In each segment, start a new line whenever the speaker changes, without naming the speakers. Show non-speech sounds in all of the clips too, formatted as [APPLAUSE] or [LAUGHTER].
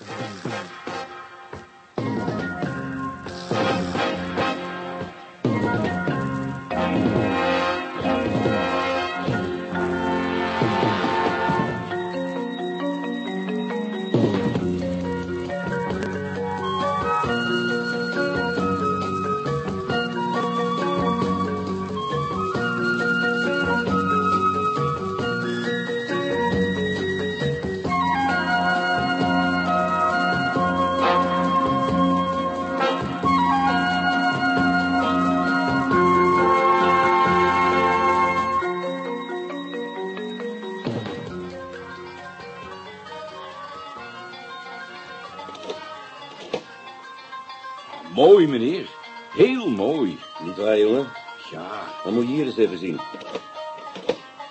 Boom, boom. Heel mooi.
Niet waar, jongen?
Ja.
Dan moet je hier eens even zien.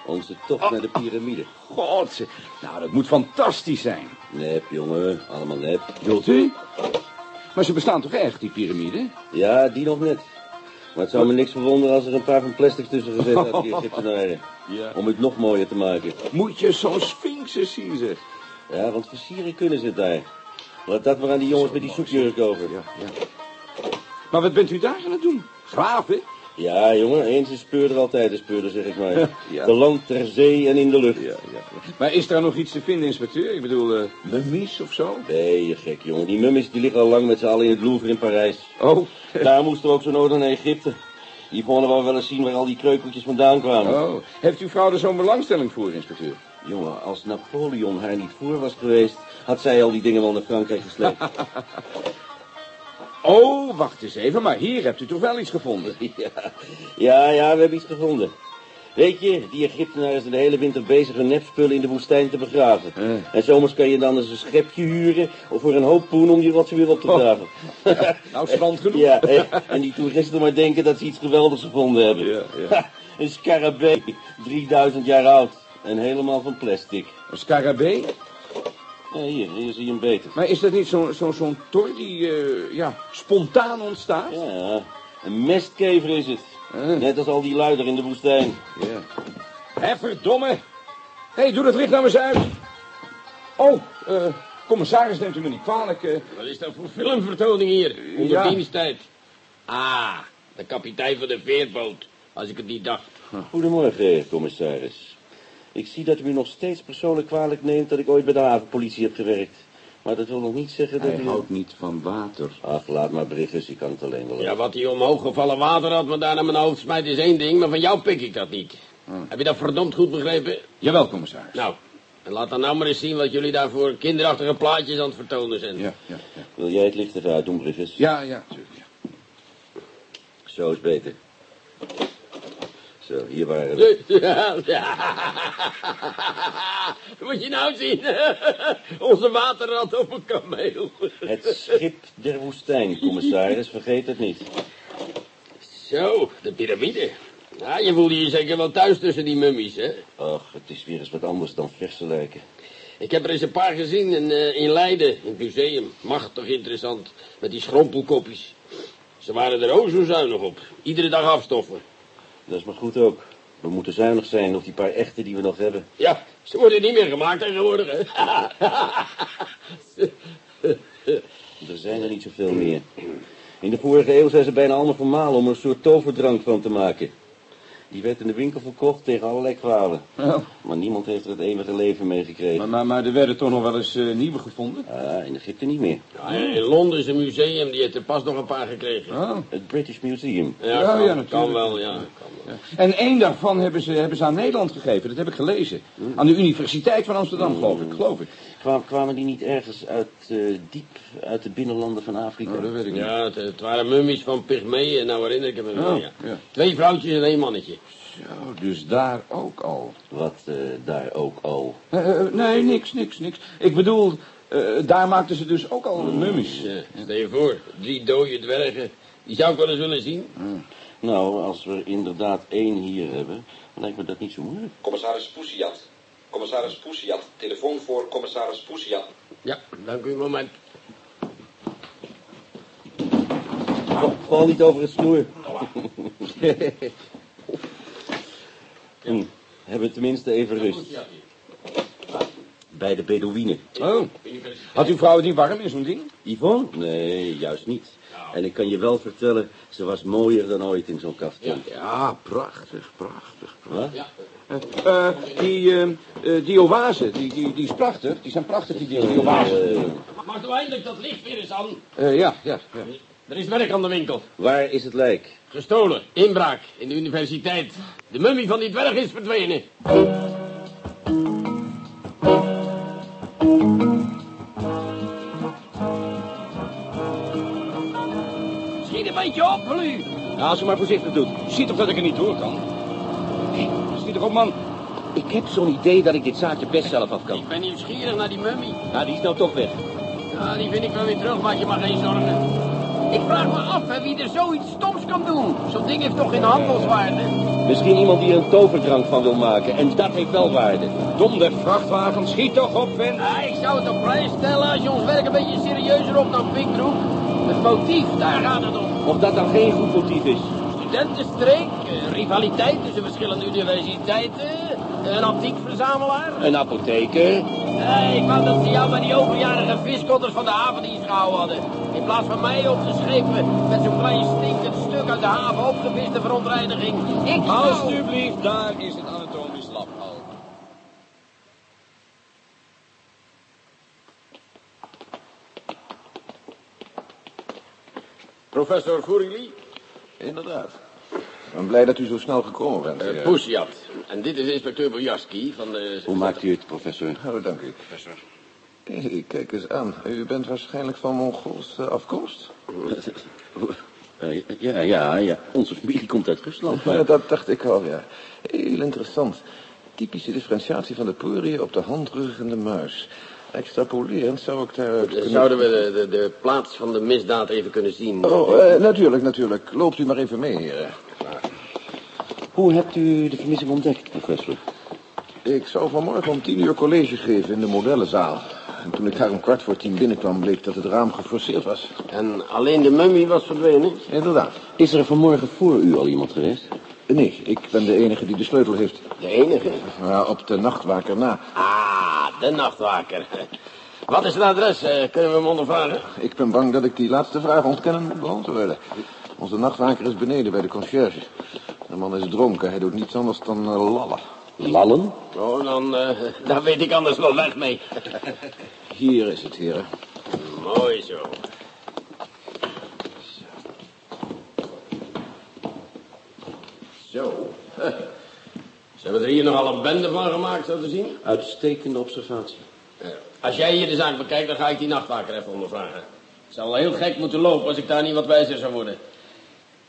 Onze tocht naar de piramide.
God, ze- nou, dat moet fantastisch zijn.
Nep, jongen. Allemaal nep.
Wilt u? Maar ze bestaan toch echt, die piramiden?
Ja, die nog net. Maar het zou me niks verwonderen als er een paar van plastics tussen gezet die [LAUGHS] Egyptenaren.
Ja.
Om het nog mooier te maken.
Moet je zo'n sphinx eens zien, zeg.
Ja, want versieren kunnen ze daar. Laat dat maar aan die jongens met die soepjurk over.
Ja, ja. Maar wat bent u daar aan het doen? Graven?
Ja, jongen, eens een speurder, altijd een speurder, zeg ik maar. [LAUGHS]
Ja.
De land ter zee en in de lucht.
Ja, ja. Maar is daar nog iets te vinden, inspecteur? Ik bedoel, eh mummies of zo?
Nee, je gek, jongen. Die mummies die liggen al lang met z'n allen in het Louvre in Parijs.
Oh. [LAUGHS]
Daar moesten we ook zo nodig naar Egypte. Die vonden we wel eens zien waar al die kreukeltjes vandaan kwamen.
Oh. Heeft uw vrouw er zo'n belangstelling voor, inspecteur?
Jongen, als Napoleon haar niet voor was geweest, had zij al die dingen wel naar Frankrijk gesleept. [LAUGHS]
Oh, wacht eens even, maar hier hebt u toch wel iets gevonden? [LAUGHS]
ja, ja, ja, we hebben iets gevonden. Weet je, die Egyptenaren zijn de hele winter bezig hun nepspullen in de woestijn te begraven.
Eh.
En zomers kan je dan eens een schepje huren of voor een hoop poen om die rotsen weer op te
Oh.
graven.
Nou, strand genoeg. [LAUGHS]
Ja, hè, en die toeristen maar denken dat ze iets geweldigs gevonden hebben.
Ja, ja.
een scarabee, 3000 jaar oud en helemaal van plastic.
Een scarabee?
Ja, hier, hier zie je hem beter.
Maar is dat niet zo'n zo, zo'n tor die, eh, ja, spontaan ontstaat?
Ja, een mestkever is het.
Eh.
Net als al die luider in de woestijn.
Ja. Hé, verdomme. Hé, hey, doe dat licht nou eens uit. Oh, eh, commissaris, neemt u me niet kwalijk. eh.
Wat is dat voor filmvertoning hier? Onder
Ja.
diensttijd. Ah, de kapitein van de veerboot. Als ik het niet dacht.
Goedemorgen, commissaris. Ik zie dat u nog steeds persoonlijk kwalijk neemt dat ik ooit bij de havenpolitie heb gewerkt. Maar dat wil nog niet zeggen dat
Hij
u...
houdt niet van water.
Ach, laat maar Briggus, ik kan het alleen wel.
Ja, wat die omhoog gevallen water had me daar naar mijn hoofd smijt is één ding, maar van jou pik ik dat niet. Heb je dat verdomd goed begrepen?
Jawel, commissaris.
Nou, en laat dan nou maar eens zien wat jullie daar voor kinderachtige plaatjes aan het vertonen zijn.
Ja, ja, ja.
Wil jij het licht even uitdoen, Briggus?
Ja, ja, tuurlijk, ja.
Zo is beter. Zo, hier waren we. [LAUGHS]
Ja, ja. [LAUGHS] Moet je nou zien. [LAUGHS] Onze waterrat op een kameel.
Het schip der woestijn, commissaris, vergeet het niet.
Zo, de piramide. Ja, je voelde je zeker wel thuis tussen die mummies, hè?
Ach, het is weer eens wat anders dan verse lijken.
Ik heb er eens een paar gezien in, eh, in Leiden, in het museum. Machtig interessant, met die schrompelkopjes. Ze waren er ook zo zuinig op. Iedere dag afstoffen.
Dat is maar goed ook. We moeten zuinig zijn op die paar echte die we nog hebben.
Ja, ze worden niet meer gemaakt tegenwoordig, hè? [LAUGHS]
Er zijn er niet zoveel meer. In de vorige eeuw zijn ze bijna allemaal vermalen om er een soort toverdrank van te maken. Die werd in de winkel verkocht tegen allerlei kwalen.
Oh,
Maar niemand heeft er het eeuwige leven mee gekregen.
maar, maar, maar er werden toch nog wel eens eh, nieuwe gevonden?
Ah, in Egypte niet meer.
Ja, in Londen is een museum, die heeft er pas nog een paar gekregen.
Oh.
Het British Museum.
Ja,
Ja,
kan,
ja,
kan
natuurlijk.
wel, ja. Kan wel.
En één daarvan hebben ze, hebben ze aan Nederland gegeven. Dat heb ik gelezen. Aan de Universiteit van Amsterdam, geloof ik. Geloof ik.
Kwam, kwamen die niet ergens uit, eh, diep uit de binnenlanden van Afrika?
Oh, dat weet ik niet.
Ja, het, het waren mummies van pygmeeën, nou herinner ik me wel,
Oh,
ja.
ja.
Twee vrouwtjes en één mannetje.
Zo, dus daar ook al.
Wat eh, daar ook al.
Eh, eh, nee, niks, niks, niks. Ik bedoel, eh, daar maakten ze dus ook al mummies.
Ja, stel je voor, drie dode dwergen. Die zou ik wel eens willen zien.
Nou, als we inderdaad één hier hebben, dan lijkt me dat niet zo moeilijk.
Commissaris Poesiat. Commissaris Poesiat. Telefoon voor commissaris Poesiat.
Ja, dank u, een moment.
Val, val niet over het snoer. [LAUGHS] hm, hebben we tenminste even rust. bij de Bedouinen.
Oh. Had uw vrouw het niet warm in zo'n ding?
Yvonne? Nee, juist niet. En ik kan je wel vertellen, ze was mooier dan ooit in zo'n kaftan.
Ja, prachtig, prachtig.
Wat?
Eh, die, eh, eh, die oase, die, die, die is prachtig. Die zijn prachtig, die dingen, die oase.
Eh,
Maak nou eindelijk dat licht weer eens aan.
Eh, ja, ja, ja.
Er is werk aan de winkel.
waar is het lijk?
Gestolen. Inbraak. In de universiteit. De mummie van die dwerg is verdwenen. Schiet een beetje op, Lu.
Ja, als u maar voorzichtig doet. Je ziet toch dat ik er niet door kan?
Ik heb zo'n idee dat ik dit zaakje best zelf af kan.
Ik ben nieuwsgierig naar die mummie.
Nou, die is nou toch weg.
Ja, die vind ik wel weer terug, maak je maar geen zorgen. Ik vraag me af hè, wie er zoiets stoms kan doen. Zo'n ding heeft toch geen handelswaarde?
Misschien iemand die er een toverdrank van wil maken. En dat heeft wel waarde.
Dom de vrachtwagen, schiet toch op, vent.
Ja, ik zou het op prijs stellen als je ons werk een beetje serieuzer op dan Pinkbroek. Het motief, daar gaat het om.
Of dat dan geen goed motief is.
Studentenstreek, eh, rivaliteit tussen verschillende universiteiten, een antiekverzamelaar.
Een apotheker.
Eh, ik wou dat ze jou bij die overjarige viskotters van de havendienst gehouden hadden. In plaats van mij op te schepen met zo'n klein stinkend stuk uit de haven opgeviste verontreiniging. Ik zou...
Alsjeblieft, daar is het anatomisch lab al.
Professor Gourili,
Inderdaad. Ik ben blij dat u zo snel gekomen bent.
uh. En dit is inspecteur Bojaski van de...
Hoe maakt u het, professor?
Oh, dank u. Professor. Kijk eens aan. U bent waarschijnlijk van Mongoolse afkomst? [LAUGHS]
Eh, ja, ja, ja. Onze familie komt uit Rusland. Maar...
Ja, dat dacht ik al, ja. Heel interessant. Typische differentiatie van de poriën op de handruggende muis. Extrapolerend zou ik daaruit kunnen...
Zouden we de, de, de plaats van de misdaad even kunnen zien?
Oh, eh, natuurlijk, natuurlijk. Loopt u maar even mee, heren.
Hoe hebt u de vermissing ontdekt, professor?
Ik zou vanmorgen om tien uur college geven in de modellenzaal. En toen ik daar om kwart voor tien binnenkwam, bleek dat het raam geforceerd was.
En alleen de mummie was verdwenen?
Inderdaad.
Is er vanmorgen voor u al iemand geweest?
Nee, ik ben de enige die de sleutel heeft.
De enige.
Ja, op de nachtwaker na.
Ah, de nachtwaker. Wat is het adres? Eh, kunnen we hem ondervragen?
Ik ben bang dat ik die laatste vraag ontkennen moet beantwoorden. Onze nachtwaker is beneden bij de conciërge. De man is dronken, hij doet niets anders dan eh, lallen.
Lallen?
Oh, dan, eh, daar weet ik anders wel weg mee. [LAUGHS]
Hier is het, heren.
Mooi zo. Zo. [LAUGHS] Ze hebben er hier nogal een bende van gemaakt, zo te zien.
Uitstekende observatie.
Ja. Als jij hier de zaak bekijkt, dan ga ik die nachtwaker even ondervragen. Het zou wel heel gek moeten lopen als ik daar niet wat wijzer zou worden.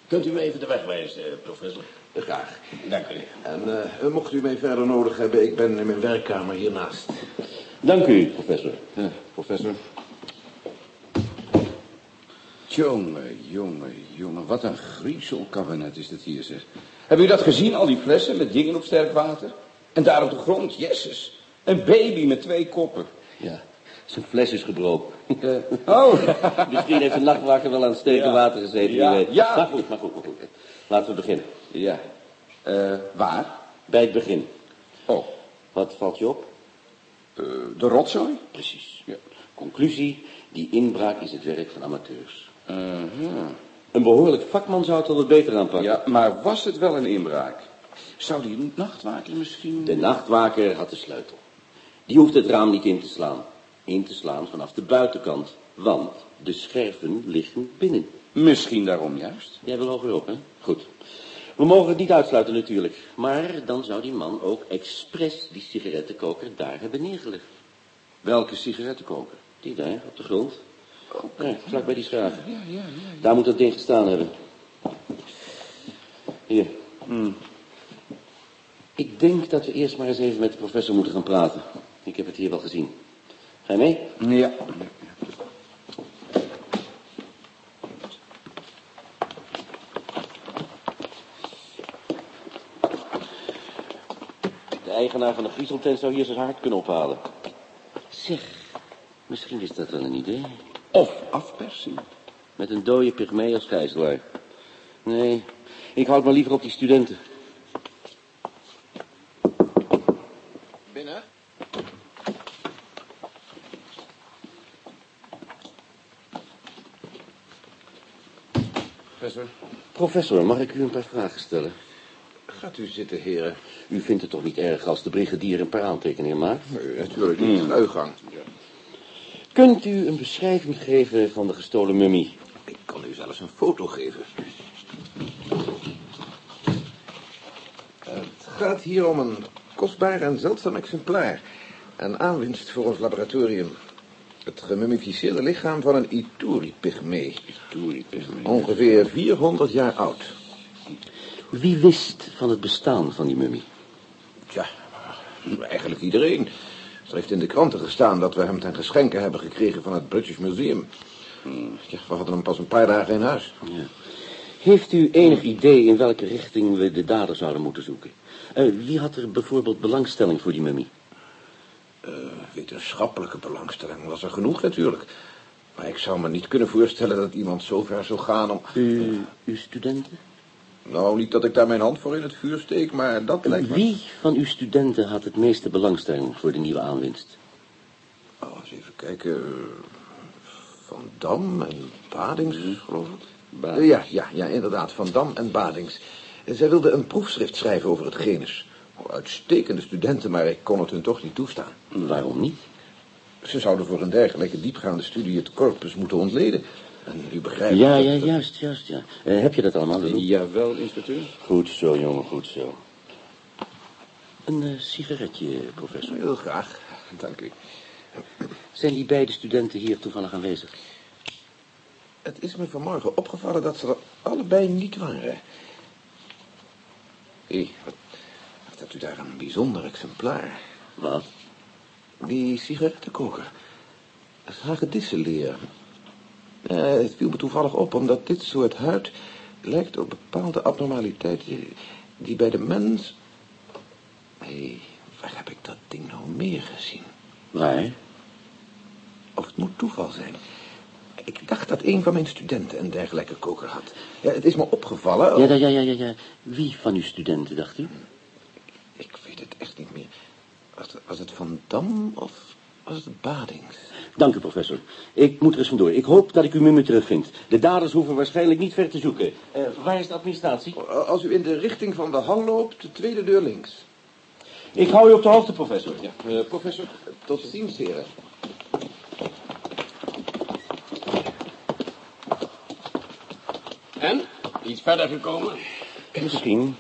Kunt u me even de weg wijzen, eh, professor?
Graag.
Dank u.
En eh, mocht u mij verder nodig hebben, ik ben in mijn werkkamer hiernaast.
Dank u, professor.
Ja, professor.
Jongen, jongen, jongen, wat een griezelkabinet is dat hier, zeg. Hebben u dat gezien, al die flessen met dingen op sterk water? En daar op de grond, jezus. Een baby met twee koppen.
Ja, zijn fles is gebroken.
Eh, [LAUGHS] oh,
Misschien heeft de nachtwaker wel aan het sterke
Ja.
water gezeten,
Ja.
Maar goed, maar goed, maar goed. Laten we beginnen.
ja. Eh, waar?
Bij het begin.
Oh,
Wat valt je op?
eh, de rotzooi?
Precies. Ja. Conclusie, die inbraak is het werk van amateurs. Een behoorlijk vakman zou het al wat beter aanpakken.
Ja, maar was het wel een inbraak? Zou die nachtwaker misschien...
De nachtwaker had de sleutel. Die hoeft het raam niet in te slaan. In te slaan vanaf de buitenkant. Want de scherven liggen binnen.
Misschien daarom juist.
Jij wil hoger op, hè? Goed. We mogen het niet uitsluiten natuurlijk. Maar dan zou die man ook expres die sigarettenkoker daar hebben neergelegd.
Welke sigarettenkoker?
Die daar, op de grond. Ja, vlak bij die schaven. Ja, ja, ja, Daar moet dat ding gestaan hebben. Hier.
Hmm.
Ik denk dat we eerst maar eens even met de professor moeten gaan praten. Ik heb het hier wel gezien. Ga je mee?
Ja.
De eigenaar van de griezeltent zou hier zijn hart kunnen ophalen. Zeg, misschien is dat wel een idee.
Of afpersing.
Met een dode pygmee als gijzelaar. Nee, ik houd maar liever op die studenten.
Binnen?
professor.
Professor, mag ik u een paar vragen stellen?
Gaat u zitten, heren.
U vindt het toch niet erg als de brigadier een paar aantekeningen maakt?
Nee, natuurlijk niet.
Hmm.
Uitgang.
Kunt u een beschrijving geven van de gestolen mummie?
Ik kan u zelfs een foto geven. Het gaat hier om een kostbaar en zeldzaam exemplaar. Een aanwinst voor ons laboratorium. Het gemummificeerde lichaam van een Ituri-pygmee. Ongeveer 400 jaar oud.
Wie wist van het bestaan van die mummie?
Tja, eigenlijk iedereen. Er heeft in de kranten gestaan dat we hem ten geschenke hebben gekregen van het British Museum. Ja, we hadden hem pas een paar dagen in huis.
Heeft u enig idee in welke richting we de dader zouden moeten zoeken? Eh, wie had er bijvoorbeeld belangstelling voor die mummie?
Wetenschappelijke belangstelling was er genoeg natuurlijk. Maar ik zou me niet kunnen voorstellen dat iemand zo ver zou gaan om...
U, uw studenten?
Nou, niet dat ik daar mijn hand voor in het vuur steek, maar dat lijkt me...
Wie van uw studenten had het meeste belangstelling voor de nieuwe aanwinst?
Oh, eens even kijken. Van Dam en Badings, geloof ik. Eh, Ja, ja, ja, inderdaad, Van Dam en Badings. Eh, Zij wilden een proefschrift schrijven over het genus. Oh, uitstekende studenten, maar ik kon het hun toch niet toestaan.
Waarom niet?
Ze zouden voor een dergelijke diepgaande studie het corpus moeten ontleden. En u begrijpt...
Ja, ja,
dat-
juist, juist, ja. Eh, heb je dat allemaal, Lulu?
Jawel, inspecteur.
Goed zo, jongen, goed zo. Een eh, sigaretje, professor.
Heel graag, dank u.
Zijn die beide studenten hier toevallig aanwezig?
Het is me vanmorgen opgevallen dat ze er allebei niet waren. Hé, wat, wat hebt u daar een bijzonder exemplaar?
Wat?
Die sigarettenkoker. Dat is hagedissenleer. Eh, het viel me toevallig op, omdat dit soort huid lijkt op bepaalde abnormaliteiten die bij de mens... Hé, waar heb ik dat ding nou meer gezien?
Waar?
Of het moet toeval zijn. Ik dacht dat een van mijn studenten een dergelijke koker had. Ja, het is me opgevallen...
Ja, ja, ja, ja, ja. Wie van uw studenten, dacht u?
Ik weet het echt niet meer. Was het, was het Van Dam of was het Badings?
Dank u, professor. Ik moet er eens vandoor. Ik hoop dat ik uw mummie terugvind. De daders hoeven waarschijnlijk niet ver te zoeken. Eh, waar is de administratie?
Als u in de richting van de hal loopt, de tweede deur links.
Ik hou u op de hoogte, professor.
Ja, eh, professor.
Tot ziens, heren.
En? Iets verder gekomen?
Misschien.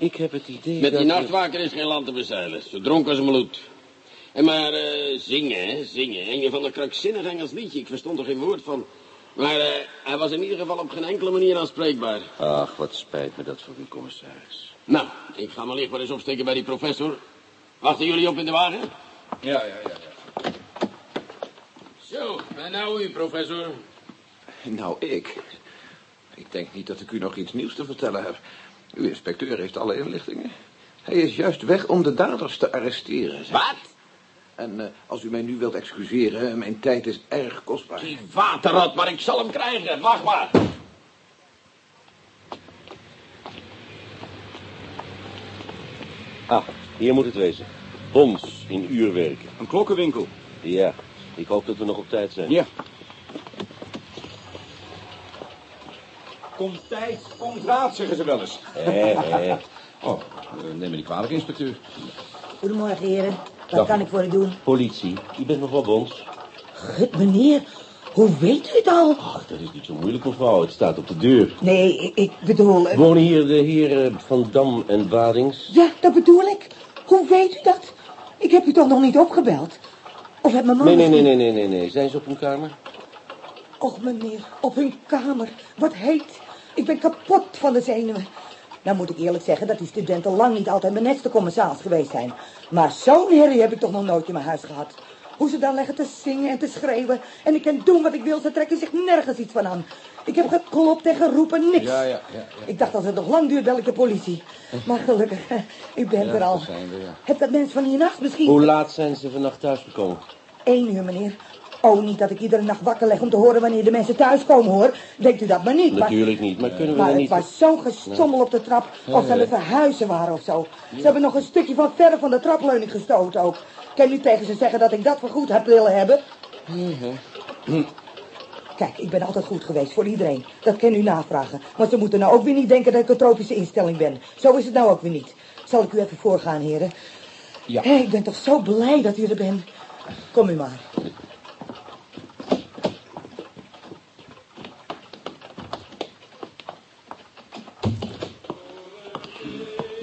Ik heb het idee
Met die nachtwaker is geen land te bezeilen. Zo dronken als een bloed. En maar eh, zingen, hè, zingen. Een van de krankzinnig Engels liedje. Ik verstond er geen woord van. Maar eh, hij was in ieder geval op geen enkele manier aanspreekbaar.
Ach, wat spijt me dat voor u, commissaris.
Nou, ik ga mijn licht maar eens opsteken bij die professor. Wachten jullie op in de wagen?
Ja, ja, ja. ja.
Zo, en nou u, professor.
Nou, ik. Ik denk niet dat ik u nog iets nieuws te vertellen heb. Uw inspecteur heeft alle inlichtingen. Hij is juist weg om de daders te arresteren. zeg.
Wat?
En eh, als u mij nu wilt excuseren, mijn tijd is erg kostbaar.
Die waterrat, maar ik zal hem krijgen. Wacht maar.
Ah, hier moet het wezen. Bons in uurwerk.
Een klokkenwinkel.
Ja, ik hoop dat we nog op tijd zijn.
Ja. Komt tijd, komt raad, zeggen ze wel eens.
Eh, eh.
Oh, eh, neem me niet kwalijk, inspecteur.
Goedemorgen, heren. Wat
Dag.
kan ik voor u doen?
Politie, u bent wel Bons?
Gut, meneer, hoe weet u het al?
Ach, dat is niet zo moeilijk, mevrouw. Het staat op de deur.
Nee, ik, bedoel... eh,
Wonen hier de heren Van Dam en Badings?
Ja, dat bedoel ik. Hoe weet u dat? Ik heb u toch nog niet opgebeld? Of heb mijn man
Nee, nee, nee, nee, nee, nee, nee. Zijn ze op hun kamer?
Och, meneer, op hun kamer. Wat heet. Ik ben kapot van de zenuwen. Nou moet ik eerlijk zeggen dat die studenten lang niet altijd mijn netste commissaris geweest zijn. Maar zo'n herrie heb ik toch nog nooit in mijn huis gehad. Hoe ze dan leggen te zingen en te schreeuwen. En ik kan doen wat ik wil, ze trekken zich nergens iets van aan. Ik heb geklopt en geroepen, niks.
Ja, ja, ja, ja.
Ik dacht als het nog lang duurt, bel ik de politie. Maar gelukkig, [LAUGHS] bent
Ja,
er al. Heb dat mens van hiernaast misschien...
Hoe laat zijn ze vannacht thuisgekomen?
Eén uur, meneer. Oh, niet dat ik iedere nacht wakker leg om te horen wanneer de mensen thuiskomen, hoor. Denkt u dat maar niet. Maar,
Natuurlijk niet, maar kunnen we
maar
dan
het
niet...
was zo'n gestommel op de trap, of ze aan het verhuizen waren of zo. Ze hebben nog een stukje van verre van de trapleuning gestoten ook. Kan u tegen ze zeggen dat ik dat vergoed heb willen hebben? Kijk, ik ben altijd goed geweest voor iedereen. Dat kan u navragen. Maar ze moeten nou ook weer niet denken dat ik een tropische instelling ben. Zo is het nou ook weer niet. Zal ik u even voorgaan, heren?
Ja.
Hé, ik ben toch zo blij dat u er bent. Kom u maar.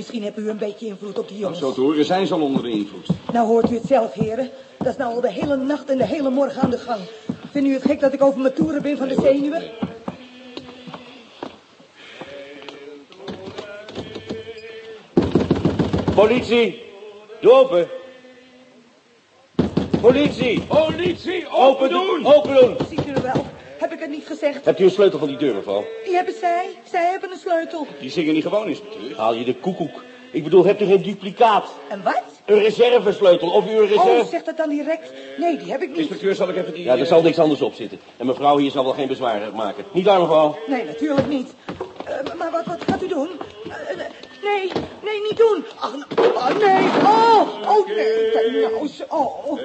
Misschien hebt u een beetje invloed op die jongens.
Zo te horen zijn ze al onder de invloed.
Nou hoort u het zelf, heren. Dat is nou al de hele nacht en de hele morgen aan de gang. Vindt u het gek dat ik over mijn toeren ben van de zenuwen?
Politie! Doe open! Politie!
Politie,
Open doen! Open doen!
Ziet u wel? Heb ik het niet gezegd?
Hebt u een sleutel van die deur, mevrouw?
Die hebben zij. Zij hebben een sleutel.
Die zingen niet gewoon, inspecteur.
Haal je de koekoek. Ik bedoel, hebt u geen duplicaat?
En wat?
Een reservesleutel of u een
Oh,
reserve...
zeg dat dan direct. Nee, die heb ik niet.
Inspecteur, zal ik even die...
Ja, er
eh,
zal niks anders op zitten. En mevrouw hier zal wel geen bezwaar maken. Niet waar, mevrouw?
Nee, natuurlijk niet. Eh, maar wat, wat gaat u doen? Eh, nee, nee, niet doen. Ach, oh, nee. Oh, oh, nee. Nou. Oh, oh.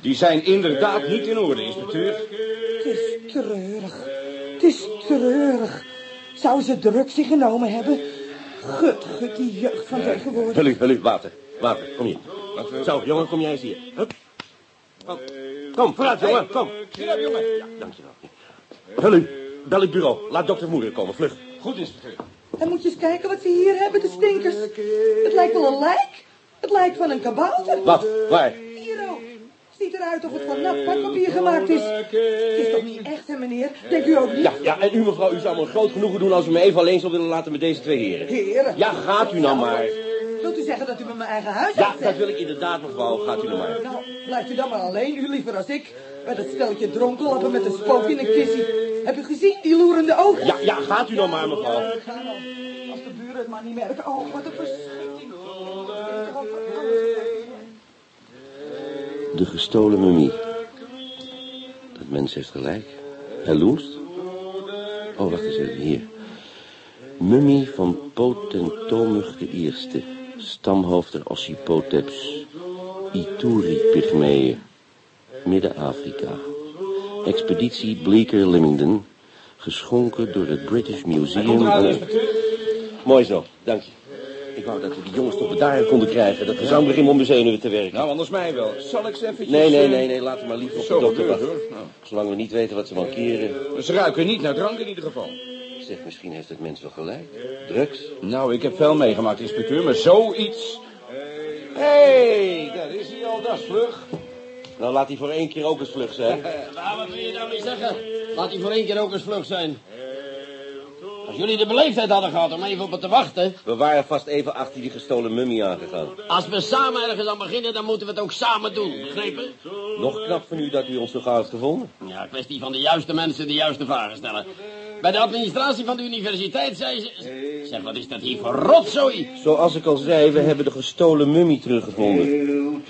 Die zijn inderdaad niet in orde, inspecteur.
Het is treurig. Het is treurig. Zou ze drugs in genomen hebben? Gut, gut, die jeugd van tegenwoordig.
Hullu, hullu, water. Water, kom hier. Zo, jongen, kom jij eens hier. Hup. Kom, kom vooruit, jongen, kom.
Hier heb jongen.
Ja, dankjewel. Hullu, bel het bureau. Laat dokter Moeder komen, vlug.
Goed, inspecteur.
En moet je eens kijken wat ze hier hebben, de stinkers. Het lijkt wel een lijk. Het lijkt van een kabouter.
Wat? Waar?
Hier ook. Ziet eruit of het van nat pakpapier gemaakt is. Het is toch niet echt, hè, meneer? Denkt u ook niet?
Ja, ja, en u mevrouw, u zou me een groot genoegen doen als u me even alleen zou willen laten met deze twee heren.
Heren.
Ja, gaat u nou maar.
Wilt u zeggen dat u met mijn eigen huis
Ja, dat wil ik inderdaad, mevrouw. Gaat u nou maar.
Nou, blijft u dan maar alleen, u liever als ik. Met het steltje dronkenlappen met een spook in een kissie. Heb u gezien, die loerende ogen?
Ja, ja, gaat u nou maar, mevrouw.
Ga dan. Als de buren het maar niet merken. Oh, wat een verschrikking.
De gestolen mummie. Dat mens heeft gelijk. Hij loest. Oh, wacht eens even, hier. Mummie van Potentomug de Eerste. Stamhoofder Ossipoteps. Ituri-pygmeeën. Midden-Afrika. Expeditie Bleecker-Limington. Geschonken door het British Museum. Mooi zo, dank je. Ik wou dat we die jongens toch bedaren konden krijgen. Dat gezang begint om mijn zenuwen te werken.
Nou, anders mij wel. Zal ik ze eventjes...
Nee, nee,
eh,
nee, nee, laten we maar liever op de
Zo
dokter
gebeurt,
wachten.
hoor. Nou,
Zolang we niet weten wat ze mankeren.
ze ruiken niet naar drank in ieder geval.
Zeg, misschien heeft het mens wel gelijk. Drugs?
Nou, ik heb veel meegemaakt, inspecteur, maar zoiets... Hé, hey, daar is hij al, dat is vlug. [LAUGHS]
Nou, laat hij voor één keer ook eens vlug zijn.
Nou, wat wil je daarmee zeggen? Laat hij voor één keer ook eens vlug zijn. Jullie de beleefdheid hadden gehad om even op het te wachten...
We waren vast even achter die gestolen mummie aangegaan.
Als we samen ergens aan beginnen, dan moeten we het ook samen doen. Begrepen?
Nog knap van u dat u ons zo gauw heeft gevonden.
Ja, kwestie van de juiste mensen de juiste vragen stellen. Bij de administratie van de universiteit zei ze... Zeg, wat is dat hier voor rotzooi?
Zoals ik al zei, we hebben de gestolen mummie teruggevonden.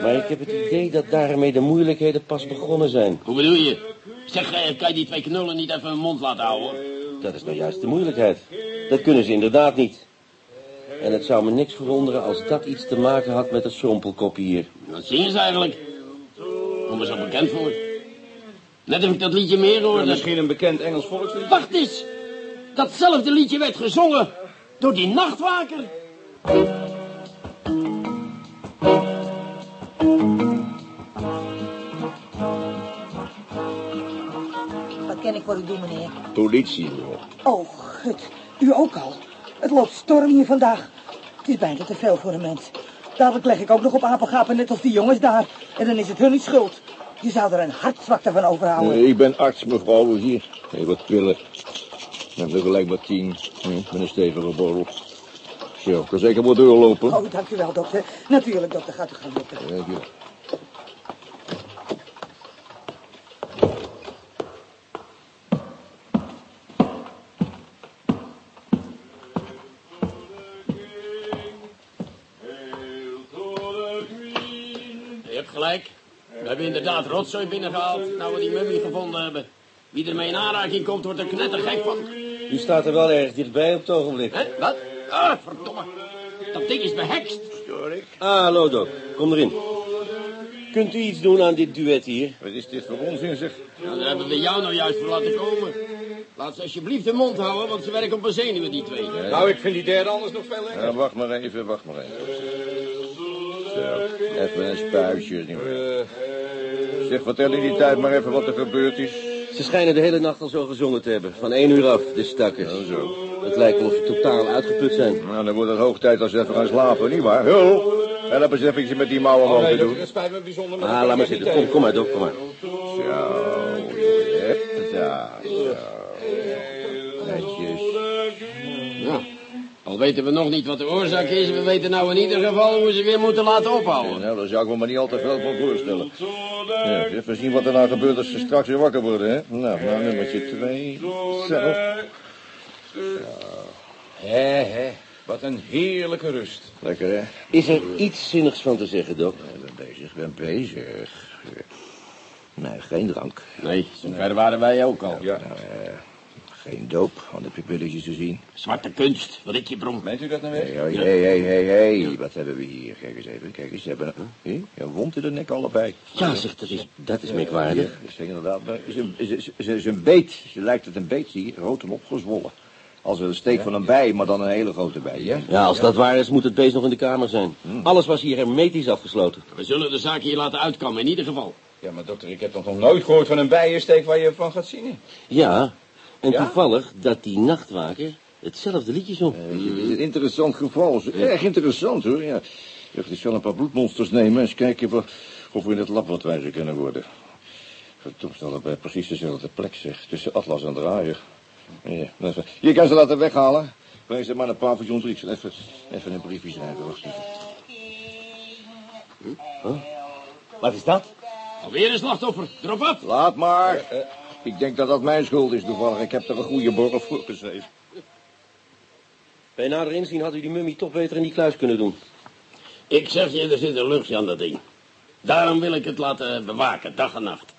Maar ik heb het idee dat daarmee de moeilijkheden pas begonnen zijn.
Hoe bedoel je? Zeg, eh, kan je die twee knullen niet even hun mond laten houden?
Dat is nou juist de moeilijkheid. Dat kunnen ze inderdaad niet. En het zou me niks verwonderen als dat iets te maken had met het schrompelkopje hier.
Wat zingen ze eigenlijk? Kom er zo bekend voor. Net of ik dat liedje meer hoorde.
Misschien een bekend Engels volkslied.
Wacht eens! Datzelfde liedje werd gezongen door die nachtwaker.
Ik voor u doen, meneer?
Politie,
Oh, gut. U ook al. Het loopt storm hier vandaag. Het is bijna te veel voor een mens. Dadelijk leg ik ook nog op apengapen, net als die jongens daar. En dan is het hun niet schuld. Je zou er een hartzwakte van overhouden.
ik ben arts, mevrouw, hier. Even wat pillen. En tegelijk maar tien. Hm, met een stevige borrel. Zo, kan zeker wat doorlopen.
Oh, dank u wel, dokter. Natuurlijk, dokter. Gaat u gaan, dokter.
Dank je.
Je hebt gelijk. We hebben inderdaad rotzooi binnengehaald, nou we die mummie gevonden hebben. Wie ermee in aanraking komt, wordt er knettergek van.
U staat er wel erg dichtbij op het ogenblik.
Hè? Wat? Ah, verdomme. Dat ding is behekst.
Ah, hallo, Doc. Kom erin. Kunt u iets doen aan dit duet hier?
Wat is dit voor onzin, zeg?
Nou, daar hebben we jou nou juist voor laten komen. Laat ze alsjeblieft de mond houden, want ze werken op een zenuwen, die twee.
Nou, ik vind die derde anders nog veel lekkerder.
Ja, wacht maar even, wacht maar even. Zo, even een spuitje. Zeg, vertel in die tijd maar even wat er gebeurd is.
Ze schijnen de hele nacht al zo gezongen te hebben. Van één uur af, de stakkers.
Ja, zo.
Het lijkt wel of ze totaal uitgeput zijn.
Nou, dan wordt het hoog tijd als ze even gaan slapen, nietwaar? Hul, help eens even met die mouwen omhoog te doen.
dat spijt me bijzonder. maar
Ah, laat maar zitten. Kom, kom maar, Dok, kom maar.
Al weten we nog niet wat de oorzaak is, we weten nou in ieder geval hoe we ze weer moeten laten ophouden.
Nou, daar zou ik me maar niet al te veel van voorstellen. Ja, even zien wat er nou gebeurt als ze straks weer wakker worden, hè? Nou, nou nummertje twee. Zo.
Hé, hé. Wat een heerlijke rust.
Lekker, hè?
Is er iets zinnigs van te zeggen, Dok?
Ik ben bezig, ik ben bezig. Nee, geen drank.
Nee, zover waren wij ook al.
Ja.
Nou, geen doop, want heb ik pilletjes te zien.
Zwarte kunst, wat ik je brom.
Meent u dat nou weer?
hé, hé, hé, hé. Wat hebben we hier? Kijk eens even, kijk eens. Ze hebben een, huh? een wond in de nek allebei.
Ja, zeg, dat is, dat is merkwaardig.
Ja, dat is inderdaad. maar Ze, ze, ze, ze is een beet. Ze lijkt het een beet, zie je. Rood en opgezwollen. Als een steek van een bij, maar dan een hele grote bij. Ja?
Ja, als dat waar is, moet het beest nog in de kamer zijn. Alles was hier hermetisch afgesloten.
We zullen de zaak hier laten uitkomen, in ieder geval.
Ja, maar dokter, ik heb toch nog nooit gehoord van een bijensteek waar je van gaat zien.
Ja, en
Ja?
toevallig dat die nachtwaker hetzelfde liedje zong.
Het is een interessant geval. Erg interessant, hoor. Ja. Ik zal een paar bloedmonsters nemen en eens kijken of, of we in het lab wat wijzer kunnen worden. Verdomd, staan bij precies dezelfde plek, zeg. Tussen Atlas en Draaier. Ja, je kan ze laten weghalen. Breng ze maar naar paviljoen 3. Ik zal even, even een briefje schrijven. Wacht even.
Wat is dat?
Alweer een slachtoffer, erop af.
Laat maar. Ik denk dat dat mijn schuld is toevallig. Ik heb er een goede borrel voor geschreven.
Bij nader inzien had u die mummie toch beter in die kluis kunnen doen.
Ik zeg je, er zit een luchtje aan dat ding. Daarom wil ik het laten bewaken, dag en nacht.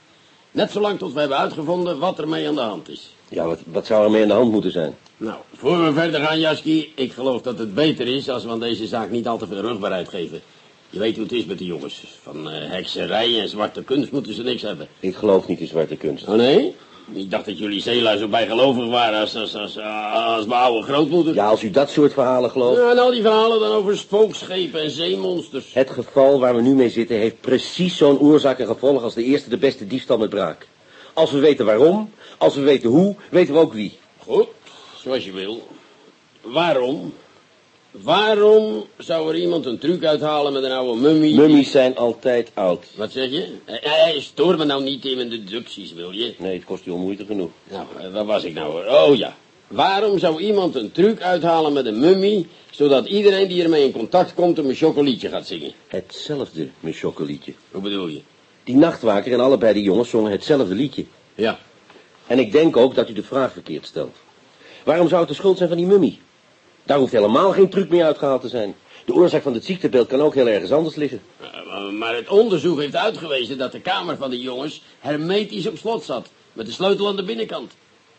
Net zolang tot we hebben uitgevonden wat er mee aan de hand is.
Ja, wat, wat zou er mee aan de hand moeten zijn?
Nou, voor we verder gaan, Jaski, ik geloof dat het beter is als we aan deze zaak niet al te veel rugbaarheid geven. Je weet hoe het is met de jongens. Van eh, hekserij en zwarte kunst moeten ze niks hebben.
Ik geloof niet in zwarte kunst.
Oh nee? Ik dacht dat jullie zeelui zo bijgelovig waren als, als, als, als mijn oude grootmoeder.
Ja, als u dat soort verhalen gelooft.
Ja, en al die verhalen dan over spookschepen en zeemonsters.
Het geval waar we nu mee zitten heeft precies zo'n oorzaak en gevolg als de eerste de beste diefstal met braak. Als we weten waarom, als we weten hoe, weten we ook wie.
Goed, zoals je wil. Waarom? Waarom zou er iemand een truc uithalen met een oude mummie?
Mummies zijn altijd oud.
Wat zeg je? Eh, stoor me nou niet in mijn deducties, wil je?
Nee, het kost u al moeite genoeg.
Nou, eh, waar was ik nou? hoor? Oh ja. Waarom zou iemand een truc uithalen met een mummie, zodat iedereen die ermee in contact komt hem een chocolietje gaat zingen?
Hetzelfde met choccolietje.
Hoe bedoel je?
Die nachtwaker en allebei die jongens zongen hetzelfde liedje.
Ja.
En ik denk ook dat u de vraag verkeerd stelt. Waarom zou het de schuld zijn van die mummie? Daar hoeft helemaal geen truc meer uitgehaald te zijn. De oorzaak van het ziektebeeld kan ook heel ergens anders liggen.
Eh, Maar het onderzoek heeft uitgewezen dat de kamer van de jongens hermetisch op slot zat. Met de sleutel aan de binnenkant.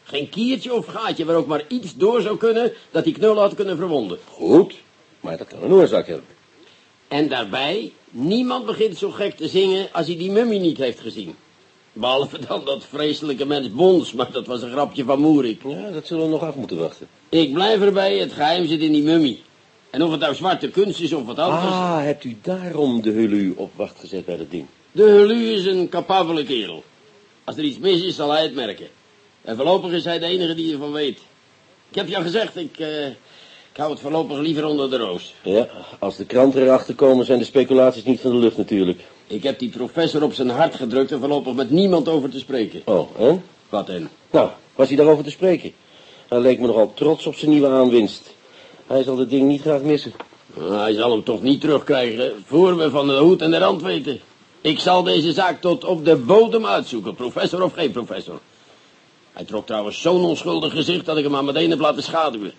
Geen kiertje of gaatje waar ook maar iets door zou kunnen dat die knul had kunnen verwonden.
Goed, maar dat kan een oorzaak hebben.
En daarbij, niemand begint zo gek te zingen als hij die mummie niet heeft gezien. Behalve dan dat vreselijke mens Bons, maar dat was een grapje van Moerik.
Ja, dat zullen we nog af moeten wachten.
Ik blijf erbij, het geheim zit in die mummie. En of het nou zwarte kunst is of wat anders.
Ah, hebt u daarom de hulu op wacht gezet bij dat ding?
De Helu is een capabele kerel. Als er iets mis is, zal hij het merken. En voorlopig is hij de enige die ervan weet. Ik heb je al gezegd, ik, eh, ik hou het voorlopig liever onder de roos.
Ja, als de kranten erachter komen zijn de speculaties niet van de lucht natuurlijk.
Ik heb die professor op zijn hart gedrukt en voorlopig met niemand over te spreken.
Oh, en?
Wat en?
Nou, was hij daarover te spreken? Hij leek me nogal trots op zijn nieuwe aanwinst. Hij zal het ding niet graag missen.
Nou, hij zal hem toch niet terugkrijgen, voor we van de hoed en de rand weten. Ik zal deze zaak tot op de bodem uitzoeken, professor of geen professor. Hij trok trouwens zo'n onschuldig gezicht dat ik hem aan meteen heb laten schaduwen.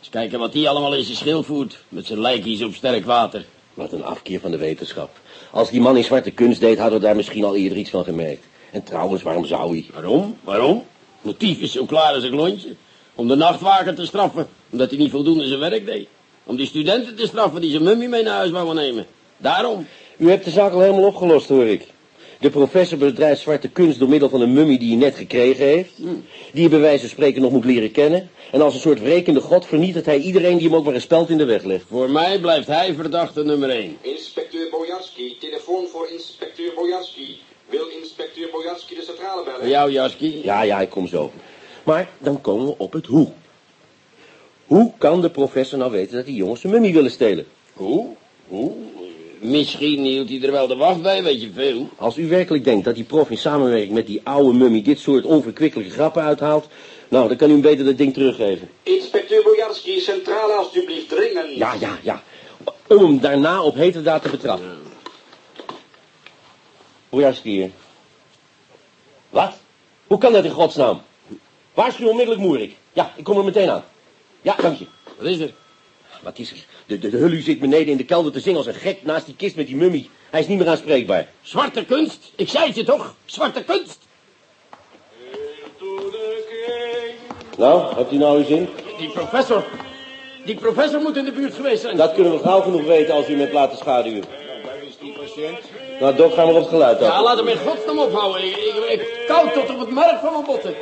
Eens kijken wat hij allemaal in zijn schil voert, met zijn lijkies op sterk water.
Wat een afkeer van de wetenschap. Als die man in zwarte kunst deed, hadden we daar misschien al eerder iets van gemerkt. En trouwens, waarom zou hij?
Waarom? Waarom? Motief is zo klaar als een klontje. Om de nachtwaker te straffen, omdat hij niet voldoende zijn werk deed. Om die studenten te straffen die zijn mummie mee naar huis wouden nemen. Daarom.
U hebt de zaak al helemaal opgelost, hoor ik. De professor bedrijft zwarte kunst door middel van een mummie die hij net gekregen heeft. Die hij bij wijze van spreken nog moet leren kennen. En als een soort wrekende god vernietigt hij iedereen die hem ook maar een speld in de weg legt.
Voor mij blijft hij verdachte nummer één.
Inspecteur Bojarski, telefoon voor inspecteur Bojarski. Wil inspecteur Bojarski de centrale bellen?
Voor jou, Jaski.
Ja, ja, ik kom zo. Maar dan komen we op het hoe. Hoe kan de professor nou weten dat die jongens een mummie willen stelen?
Hoe? Hoe? Misschien hield hij er wel de wacht bij, weet je veel.
Als u werkelijk denkt dat die prof in samenwerking met die oude mummie dit soort onverkwikkelijke grappen uithaalt, nou, dan kan u hem beter dat ding teruggeven.
Inspecteur Bojarski, centrale alstublieft, dringend.
Ja, ja, ja. Om hem daarna op heterdaad te betrappen. Bojarski hier. Wat? Hoe kan dat in godsnaam? Waarschuw onmiddellijk Moerik. Ja, ik kom er meteen aan. Ja, dank je.
Wat is er?
Wat is er? De, de, de hullu zit beneden in de kelder te zingen als een gek naast die kist met die mummie. Hij is niet meer aanspreekbaar.
Zwarte kunst? Ik zei het je toch? Zwarte kunst?
Nou, hebt u nou uw zin?
Die professor. Die professor moet in de buurt geweest zijn.
Dat kunnen we gauw genoeg weten als u met laat schaduwen.
Waar is die patiënt?
Nou, Dok, gaan we op het geluid af.
Ja, laat hem in godsnaam ophouden. Ik, ik, ik koud tot op het merk van mijn botten.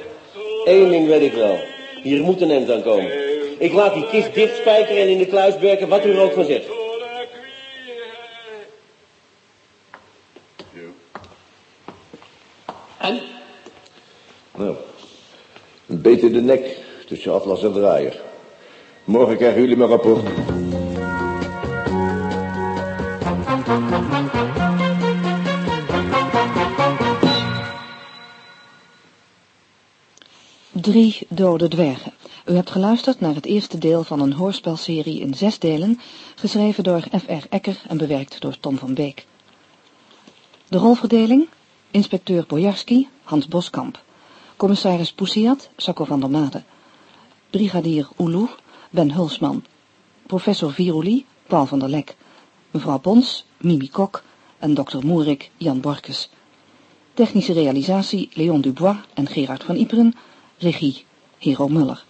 Eén ding weet ik wel. Hier moet een end aan komen. Ik laat die kist dichtspijkeren en in de kluis werken, wat u er ook van zegt.
En?
Nou, beter de nek tussen atlas en draaier. Morgen krijgen jullie mijn rapport.
Drie dode dwergen. U hebt geluisterd naar het eerste deel van een hoorspelserie in zes delen, geschreven door F.R. Ecker en bewerkt door Tom van Beek. De rolverdeling? Inspecteur Bojarski, Hans Boskamp. Commissaris Poussiat, Sacco van der Made. Brigadier Oeloe, Ben Hulsman. Professor Viruli, Paul van der Lek. Mevrouw Pons, Mimi Kok en dokter Moerik, Jan Borkes. Technische realisatie Leon Dubois en Gerard van Iperen. Regie Hero Muller.